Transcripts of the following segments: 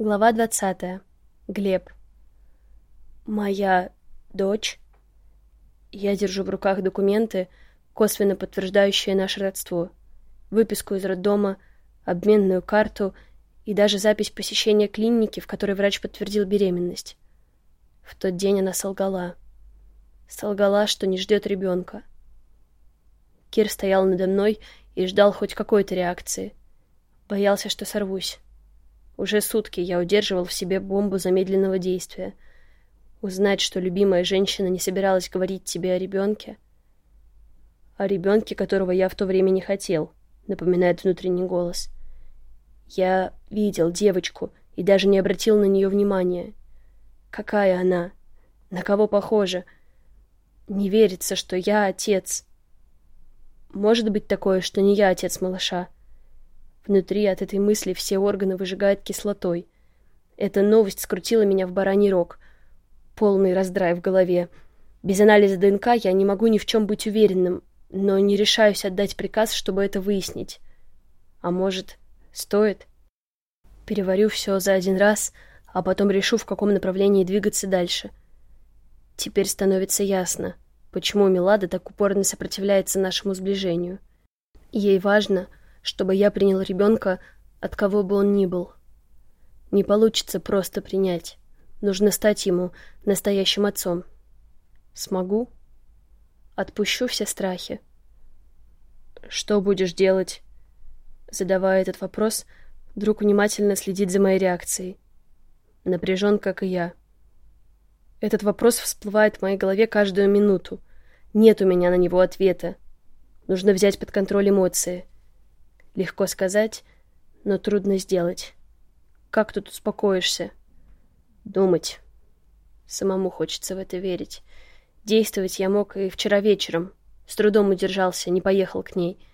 Глава двадцатая. Глеб. Моя дочь. Я держу в руках документы, косвенно подтверждающие наше родство. Выписку из роддома, обменную карту и даже запись посещения клиники, в которой врач подтвердил беременность. В тот день она солгала. Солгала, что не ждет ребенка. Кир стоял надо мной и ждал хоть какой-то реакции. Боялся, что сорвусь. Уже сутки я удерживал в себе бомбу замедленного действия. Узнать, что любимая женщина не собиралась говорить тебе о ребенке. О ребенке, которого я в то время не хотел, напоминает внутренний голос. Я видел девочку и даже не обратил на нее внимания. Какая она? На кого похожа? Не верится, что я отец. Может быть такое, что не я отец малыша. Внутри от этой мысли все органы выжигает кислотой. Эта новость скрутила меня в бараний рог. Полный раздрай в голове. Без анализа ДНК я не могу ни в чем быть уверенным, но не решаюсь отдать приказ, чтобы это выяснить. А может, стоит? Переварю все за один раз, а потом решу, в каком направлении двигаться дальше. Теперь становится ясно, почему Милада так упорно сопротивляется нашему сближению. Ей важно — чтобы я принял ребенка, от кого бы он ни был. Не получится просто принять. Нужно стать ему настоящим отцом. Смогу? Отпущу все страхи. Что будешь делать? Задавая этот вопрос, друг внимательно следит за моей реакцией. Напряжен, как и я. Этот вопрос всплывает в моей голове каждую минуту. Нет у меня на него ответа. Нужно взять под контроль эмоции. Легко сказать, но трудно сделать. Как тут успокоишься? Думать. Самому хочется в это верить. Действовать я мог и вчера вечером. С трудом удержался, не поехал к ней.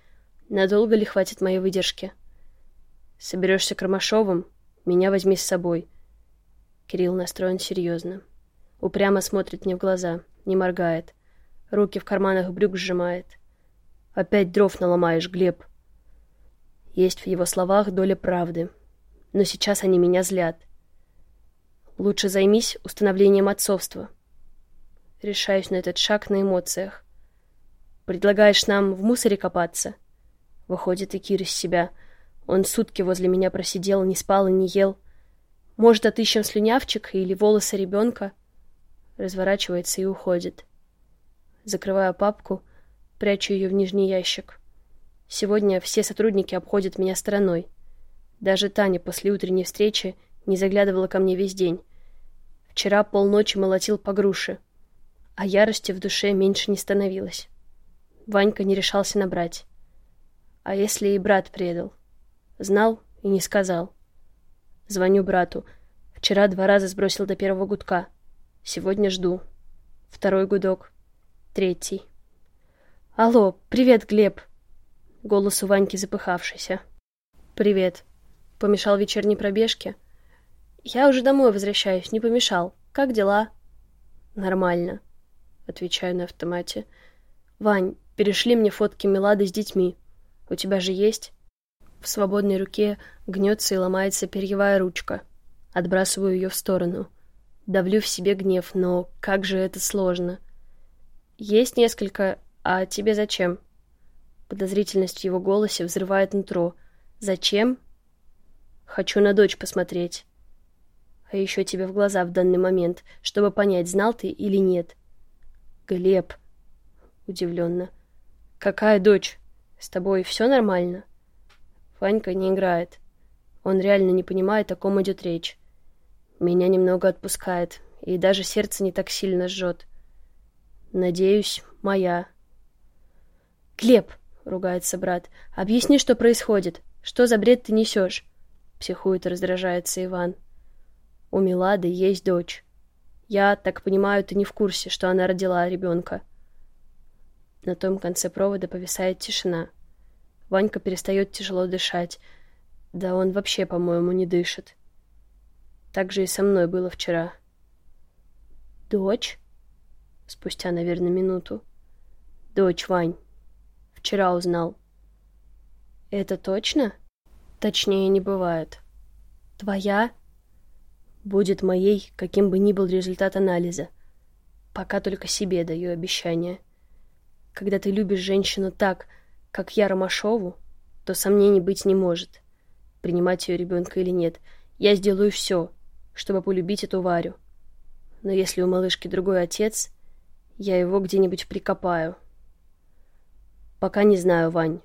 Надолго ли хватит моей выдержки? Соберешься к Ромашовым? Меня возьми с собой. Кирилл настроен серьезно. Упрямо смотрит мне в глаза, не моргает. Руки в карманах брюк сжимает. Опять дров наломаешь, Глеб. Есть в его словах доля правды. Но сейчас они меня злят. Лучше займись установлением отцовства. Решаюсь на этот шаг на эмоциях. Предлагаешь нам в мусоре копаться? Выходит и Кир из себя. Он сутки возле меня просидел, не спал и не ел. Может, отыщем слюнявчик или волосы ребенка? Разворачивается и уходит. Закрываю папку, прячу ее в нижний ящик. Сегодня все сотрудники обходят меня стороной. Даже Таня после утренней встречи не заглядывала ко мне весь день. Вчера полночи молотил по груше, а ярости в душе меньше не становилось. Ванька не решался набрать. А если и брат предал? Знал и не сказал. Звоню брату. Вчера два раза сбросил до первого гудка. Сегодня жду. Второй гудок. Третий. «Алло, привет, Глеб!» Голос у Ваньки запыхавшийся. «Привет. Помешал вечерней пробежке?» «Я уже домой возвращаюсь, не помешал. Как дела?» «Нормально», — отвечаю на автомате. «Вань, перешли мне фотки Милады с детьми. У тебя же есть?» В свободной руке гнется и ломается перьевая ручка. Отбрасываю ее в сторону. Давлю в себе гнев, но как же это сложно. «Есть несколько, а тебе зачем?» Подозрительность в его голосе взрывает нутро. «Зачем?» «Хочу на дочь посмотреть». «А еще тебе в глаза в данный момент, чтобы понять, знал ты или нет». «Глеб!» Удивленно. «Какая дочь? С тобой все нормально?» Ванька не играет. Он реально не понимает, о ком идет речь. Меня немного отпускает, и даже сердце не так сильно жжет. Надеюсь, моя. «Глеб!» Ругается брат. «Объясни, что происходит. Что за бред ты несешь?» Психует и раздражается Иван. «У Милады есть дочь. Я, так понимаю, ты не в курсе, что она родила ребенка». На том конце провода повисает тишина. Ванька перестает тяжело дышать. Да он вообще, по-моему, не дышит. Так же и со мной было вчера. «Дочь?» Спустя, наверное, минуту. «Дочь, Вань». Вчера узнал. Это точно? Точнее не бывает. Твоя? будет моей, каким бы ни был результат анализа. Пока только себе даю обещание. Когда ты любишь женщину так, как я Ромашову, то сомнений быть не может. Принимать ее ребенка или нет, я сделаю все, чтобы полюбить эту Варю. Но если у малышки другой отец, я его где-нибудь прикопаю. Пока не знаю, Вань.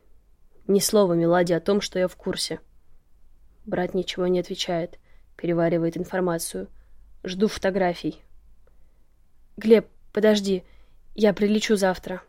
Ни слова Меладе о том, что я в курсе. Брат ничего не отвечает, переваривает информацию. Жду фотографий. Глеб, подожди, я прилечу завтра.